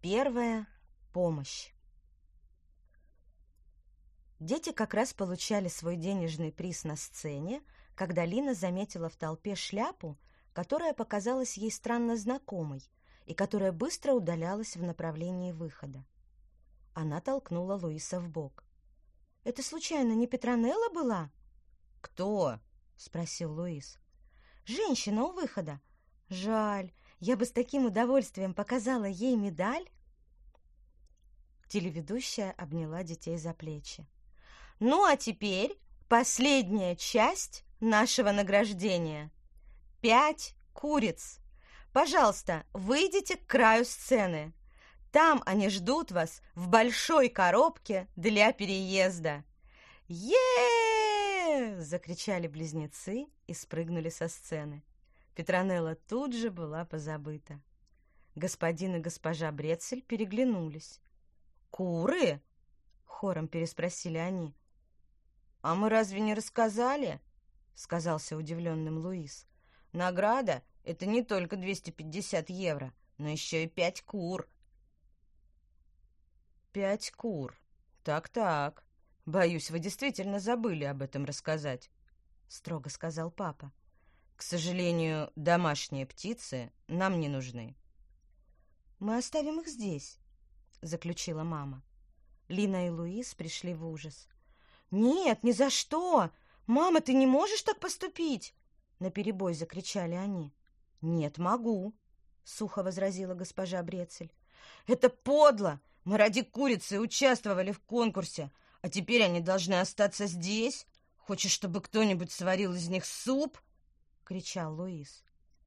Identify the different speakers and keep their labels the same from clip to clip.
Speaker 1: Первая помощь. Дети как раз получали свой денежный приз на сцене, когда Лина заметила в толпе шляпу, которая показалась ей странно знакомой и которая быстро удалялась в направлении выхода. Она толкнула Луиса в бок. «Это случайно не Петронелла была?»
Speaker 2: «Кто?» — спросил Луис.
Speaker 1: «Женщина у выхода. Жаль, я бы с таким удовольствием показала ей медаль. Телеведущая обняла детей за плечи. Ну а теперь последняя часть нашего награждения. Пять куриц. Пожалуйста, выйдите к краю сцены. Там они ждут вас в большой коробке для переезда. е закричали близнецы и спрыгнули со сцены. Петронелла тут же была позабыта. Господин и госпожа Брецель переглянулись. «Куры?» — хором переспросили они.
Speaker 2: «А мы разве не рассказали?» — сказался удивленным Луис. «Награда — это не только 250 евро, но еще и пять кур». «Пять кур. Так-так. Боюсь, вы действительно забыли об этом рассказать», — строго сказал папа. К сожалению, домашние птицы нам не нужны.
Speaker 1: Мы оставим их здесь, заключила мама. Лина и Луис пришли в ужас. Нет, ни за что! Мама, ты не можешь так поступить! наперебой закричали они. Нет, могу, сухо возразила госпожа Брецель.
Speaker 2: Это подло! Мы ради курицы участвовали в конкурсе, а теперь они должны остаться здесь. Хочешь, чтобы кто-нибудь сварил из них суп?
Speaker 1: Кричал Луис.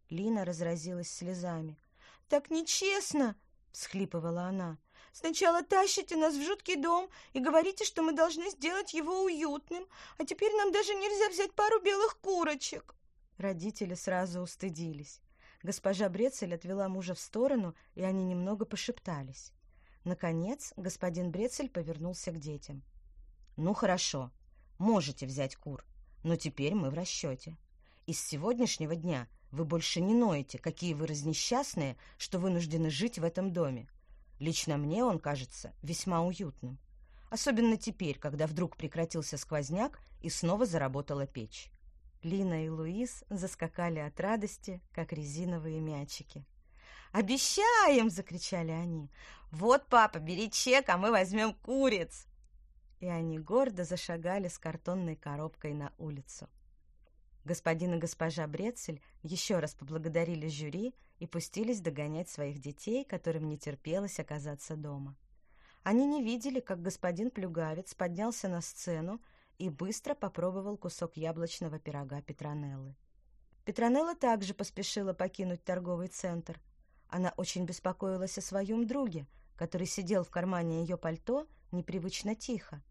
Speaker 1: Лина разразилась слезами. «Так нечестно!» — всхлипывала она. «Сначала тащите нас в жуткий дом и говорите, что мы должны сделать его уютным, а теперь нам даже нельзя взять пару белых курочек!» Родители сразу устыдились. Госпожа Брецель отвела мужа в сторону, и они немного пошептались. Наконец, господин Брецель повернулся к детям.
Speaker 2: «Ну, хорошо, можете взять кур, но теперь мы в расчете. И с сегодняшнего дня вы больше не ноете, какие вы разнесчастные, что вынуждены жить в этом доме. Лично мне он кажется весьма уютным. Особенно теперь, когда вдруг прекратился сквозняк и снова заработала печь.
Speaker 1: Лина и Луис заскакали от радости, как резиновые мячики. «Обещаем!» — закричали они. «Вот, папа, бери чек, а мы возьмем куриц!» И они гордо зашагали с картонной коробкой на улицу. Господин и госпожа Брецель еще раз поблагодарили жюри и пустились догонять своих детей, которым не терпелось оказаться дома. Они не видели, как господин Плюгавец поднялся на сцену и быстро попробовал кусок яблочного пирога Петронеллы. Петронелла также поспешила покинуть торговый центр. Она очень беспокоилась о своем друге, который сидел в кармане ее пальто непривычно тихо.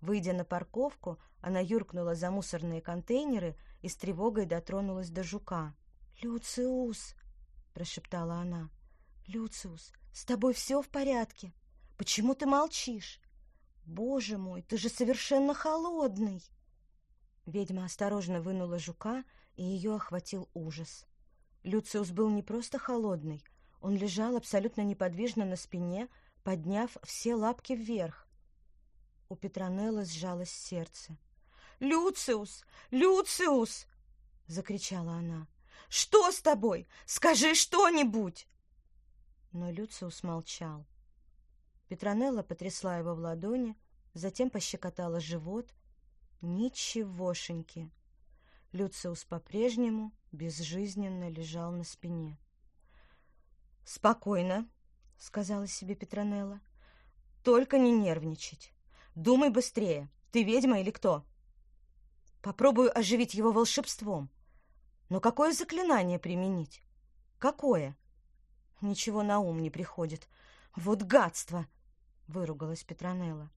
Speaker 1: Выйдя на парковку, она юркнула за мусорные контейнеры и с тревогой дотронулась до жука. «Люциус!» — прошептала она. «Люциус, с тобой все в порядке? Почему ты молчишь? Боже мой, ты же совершенно холодный!» Ведьма осторожно вынула жука, и ее охватил ужас. Люциус был не просто холодный, он лежал абсолютно неподвижно на спине, подняв все лапки вверх. У Петронеллы сжалось сердце. «Люциус! Люциус!» — закричала она. «Что с тобой? Скажи что-нибудь!» Но Люциус молчал. Петронелла потрясла его в ладони, затем пощекотала живот. Ничегошеньки! Люциус по-прежнему безжизненно лежал на спине. «Спокойно», — сказала себе Петронелла. «Только не нервничать. Думай быстрее. Ты ведьма или кто?» Попробую оживить его волшебством. Но какое заклинание применить? Какое? Ничего на ум не приходит. Вот гадство! Выругалась Петронелла.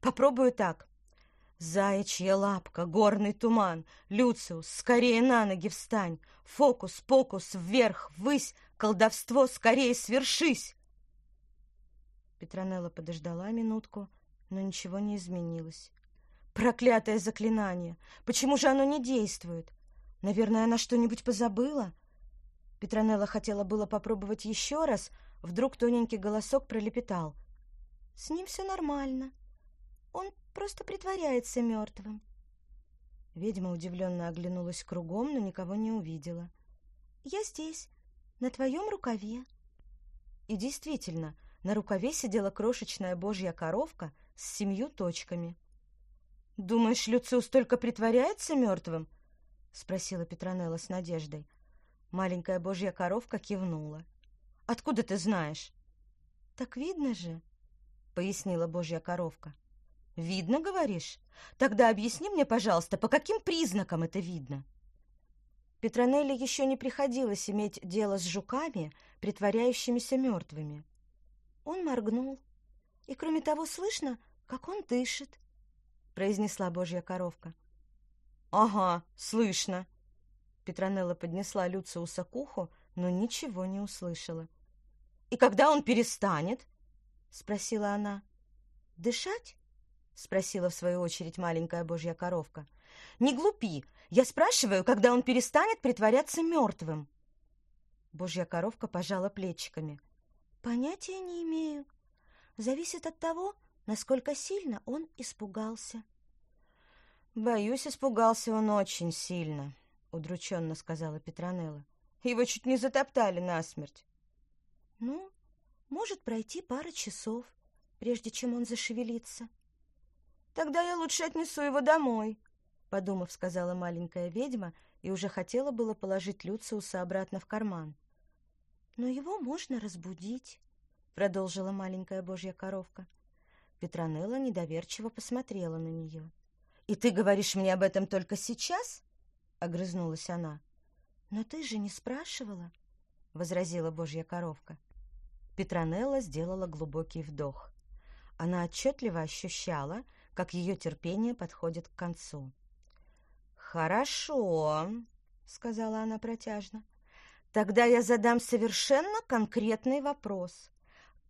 Speaker 1: Попробую так. Заячья лапка, горный туман, Люциус, скорее на ноги встань, Фокус, покус, вверх, ввысь, колдовство, скорее свершись. Петронелла подождала минутку, но ничего не изменилось. Проклятое заклинание! Почему же оно не действует? Наверное, она что-нибудь позабыла? Петронелла хотела было попробовать еще раз, Вдруг тоненький голосок пролепетал. «С ним все нормально. Он просто притворяется мертвым». Ведьма удивленно оглянулась кругом, но никого не увидела. «Я здесь, на твоем рукаве». И действительно, на рукаве сидела крошечная божья коровка с семью точками. «Думаешь, Люциус только притворяется мертвым?» — спросила Петронелла с надеждой. Маленькая божья коровка кивнула. «Откуда ты знаешь?» «Так видно же», — пояснила божья коровка. «Видно, говоришь? Тогда объясни мне, пожалуйста, по каким признакам это видно?» Петронелле еще не приходилось иметь дело с жуками, притворяющимися мертвыми. Он моргнул, и, кроме того, слышно, как он дышит, — произнесла божья коровка. «Ага, слышно!» Петронелла поднесла Люциуса к уху, но ничего не услышала. «И когда он перестанет?» — спросила она. «Дышать?» — спросила в свою очередь маленькая божья коровка. «Не глупи! Я спрашиваю, когда он перестанет притворяться мертвым!» Божья коровка пожала плечиками. «Понятия не имею. Зависит от того, насколько сильно он испугался». «Боюсь, испугался он очень сильно», — удрученно сказала Петронелла. «Его чуть не затоптали насмерть». «Ну, может пройти пара часов, прежде чем он зашевелится». «Тогда я лучше отнесу его домой», — подумав, сказала маленькая ведьма и уже хотела было положить Люциуса обратно в карман. «Но его можно разбудить», — продолжила маленькая божья коровка. Петронелла недоверчиво посмотрела на нее. «И ты говоришь мне об этом только сейчас?» — огрызнулась она. «Но ты же не спрашивала», — возразила божья коровка. Петронелла сделала глубокий вдох. Она отчетливо ощущала, как ее терпение подходит к концу. «Хорошо», — сказала она протяжно. «Тогда я задам совершенно конкретный вопрос.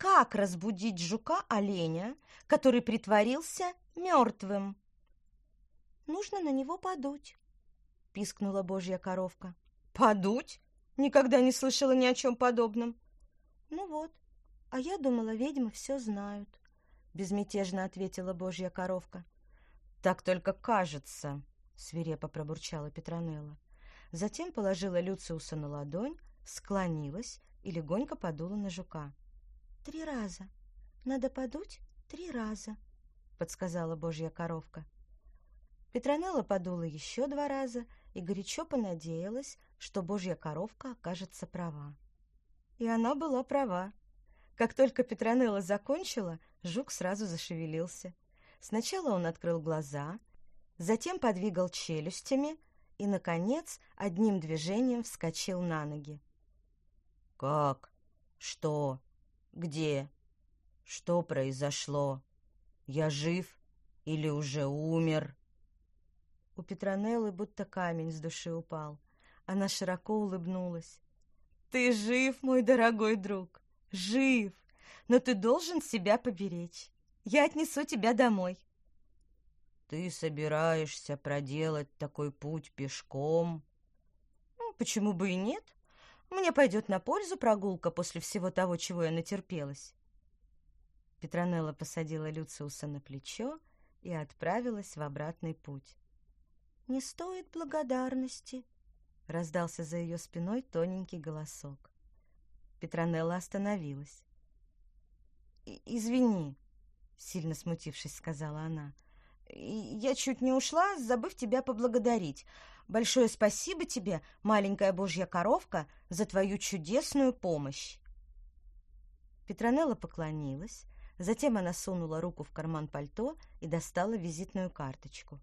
Speaker 1: Как разбудить жука-оленя, который притворился мертвым?» нужно на него подуть», — пискнула божья коровка. «Подуть? Никогда не слышала ни о чем подобном». «Ну вот, а я думала, ведьмы все знают», — безмятежно ответила божья коровка. «Так только кажется», — свирепо пробурчала Петронелла. Затем положила Люциуса на ладонь, склонилась и легонько подула на жука. «Три раза. Надо подуть три раза», — подсказала божья коровка. Петронелла подула еще два раза и горячо понадеялась, что божья коровка окажется права. И она была права. Как только Петронелла закончила, жук сразу зашевелился. Сначала он открыл глаза, затем подвигал челюстями и, наконец, одним движением вскочил на ноги. «Как? Что? Где? Что произошло? Я жив или уже умер?» У Петронеллы будто камень с души упал. Она широко улыбнулась. «Ты жив, мой дорогой друг, жив, но ты должен себя поберечь. Я отнесу тебя домой». «Ты собираешься проделать такой путь пешком?» ну, «Почему бы и нет? Мне пойдет на пользу прогулка после всего того, чего я натерпелась». Петронелла посадила Люциуса на плечо и отправилась в обратный путь. «Не стоит благодарности», — раздался за ее спиной тоненький голосок. Петронелла остановилась. «Извини», — сильно смутившись, сказала она. «Я чуть не ушла, забыв тебя поблагодарить. Большое спасибо тебе, маленькая божья коровка, за твою чудесную помощь». Петронелла поклонилась, затем она сунула руку в карман пальто и достала визитную карточку.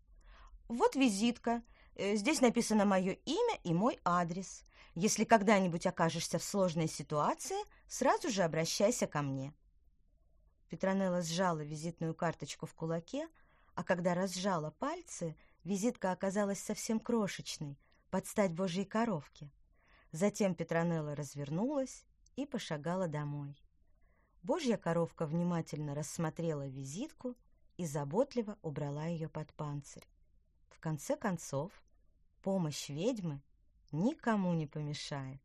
Speaker 1: Вот визитка. Э, здесь написано мое имя и мой адрес. Если когда-нибудь окажешься в сложной ситуации, сразу же обращайся ко мне. Петронелла сжала визитную карточку в кулаке, а когда разжала пальцы, визитка оказалась совсем крошечной, под стать божьей коровке. Затем Петронелла развернулась и пошагала домой. Божья коровка внимательно рассмотрела визитку и заботливо убрала ее под панцирь. В конце концов, помощь ведьмы никому не помешает.